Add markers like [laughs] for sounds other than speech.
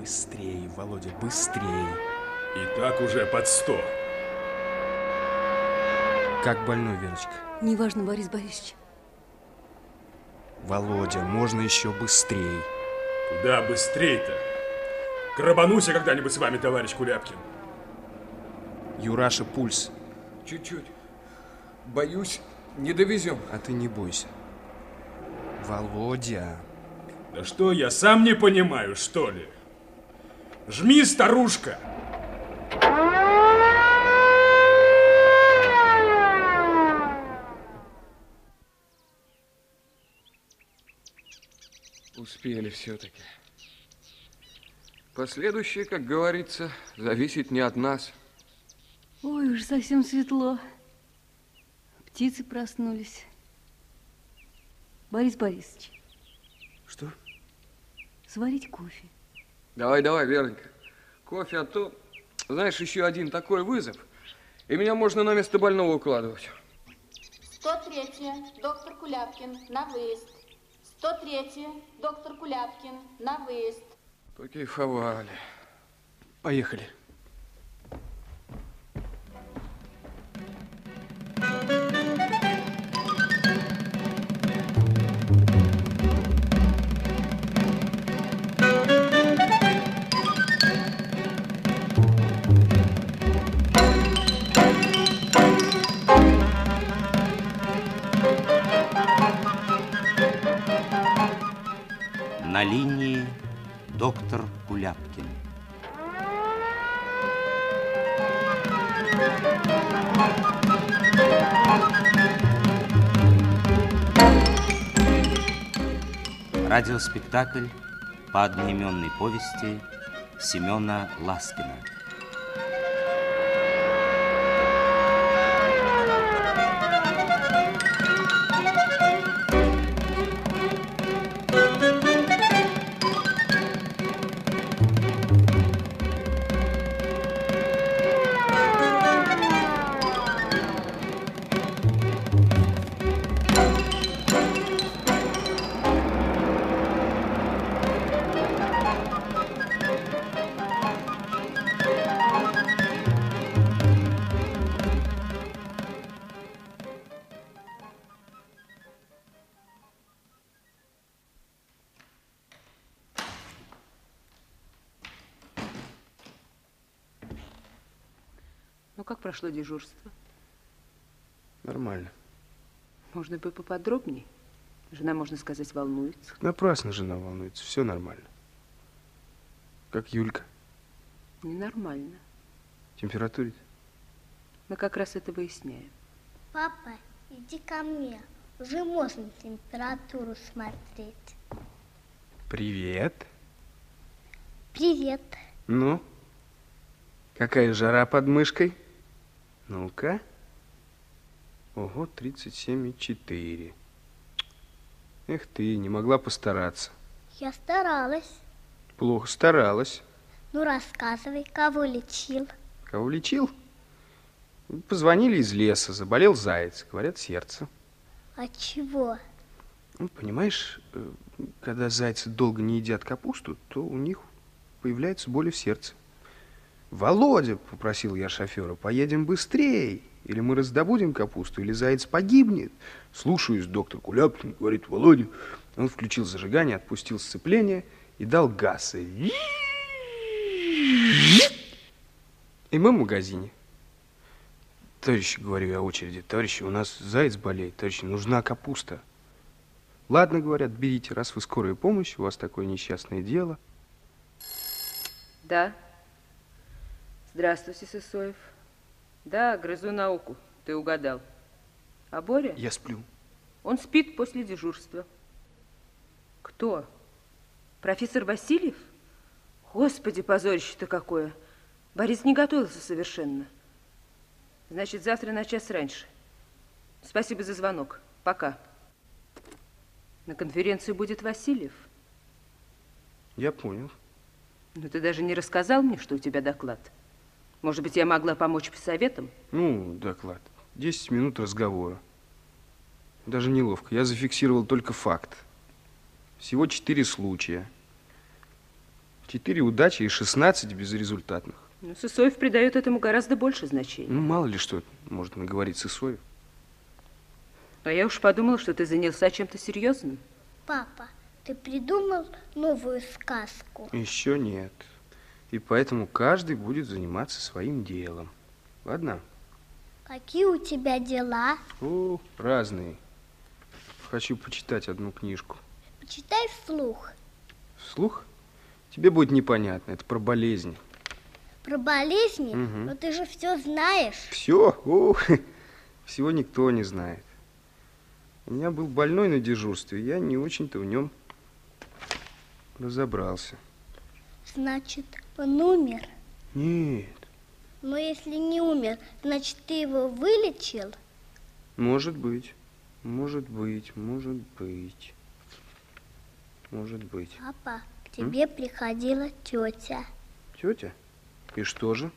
Быстрее, Володя, быстрее. И так уже под сто. Как больной, Верочка? Неважно, Борис Борисович. Володя, можно еще быстрее. Куда быстрее-то? Крабанусь я когда-нибудь с вами, товарищ Куляпкин. Юраша, пульс. Чуть-чуть. Боюсь, не довезем. А ты не бойся. Володя. Да что, я сам не понимаю, что ли? Жми, старушка! Успели все-таки. Последующее, как говорится, зависит не от нас. Ой, уж совсем светло. Птицы проснулись. Борис Борисович. Что? Сварить кофе. Давай, давай, Веронька. Кофе, а то, знаешь, еще один такой вызов, и меня можно на место больного укладывать. 103 доктор Куляпкин, на выезд. 103 доктор Куляпкин, на выезд. Покейфовали. Поехали. На линии доктор Куляпкин. Радиоспектакль по одноименной повести Семена Ласкина. Как прошло дежурство? Нормально. Можно бы поподробнее? Жена, можно сказать, волнуется. Напрасно жена волнуется. Все нормально. Как Юлька? Ненормально. Температурит? Мы как раз это выясняем. Папа, иди ко мне. Уже можно температуру смотреть. Привет. Привет. Ну? Какая жара под мышкой? Ну-ка. Ого, 37,4. Эх ты, не могла постараться. Я старалась. Плохо старалась. Ну, рассказывай, кого лечил? Кого лечил? Позвонили из леса, заболел заяц, говорят, сердце. От чего? Ну, понимаешь, э, когда зайцы долго не едят капусту, то у них появляется боль в сердце. Володя, попросил я шофера, поедем быстрее, или мы раздобудем капусту, или заяц погибнет. Слушаюсь, доктор Куляпкин, говорит Володя. Он включил зажигание, отпустил сцепление и дал газ. И мы в магазине. Товарищи, говорю я очереди, товарищи, у нас заяц болеет, товарищи, нужна капуста. Ладно, говорят, берите, раз вы скорая помощь, у вас такое несчастное дело. Да. Здравствуйте, Сысоев. Да, грызу науку. Ты угадал. А Боря? Я сплю. Он спит после дежурства. Кто? Профессор Васильев? Господи, позорище-то какое. Борис не готовился совершенно. Значит, завтра на час раньше. Спасибо за звонок. Пока. На конференции будет Васильев. Я понял. Но ты даже не рассказал мне, что у тебя доклад. Может быть, я могла помочь по советам? Ну, доклад. Десять минут разговора. Даже неловко. Я зафиксировал только факт. Всего четыре случая. Четыре удачи и 16 безрезультатных. Ну, Сысоев придает этому гораздо больше значения. Ну, мало ли что можно наговорить с Исоев. А я уж подумала, что ты занялся чем-то серьезным. Папа, ты придумал новую сказку? Еще нет. И поэтому каждый будет заниматься своим делом. Ладно? Какие у тебя дела? О, разные. Хочу почитать одну книжку. Почитай вслух. Вслух? Тебе будет непонятно. Это про болезни. Про болезни? Мгм. Но ты же все знаешь. Все? О, [laughs] всего никто не знает. У меня был больной на дежурстве, я не очень-то в нем разобрался. Значит, он умер. Нет, Но если не умер, значит, ты его вылечил? может быть, может быть, может быть, может быть. Папа, к тебе приходила тетя. Тетя? И что же?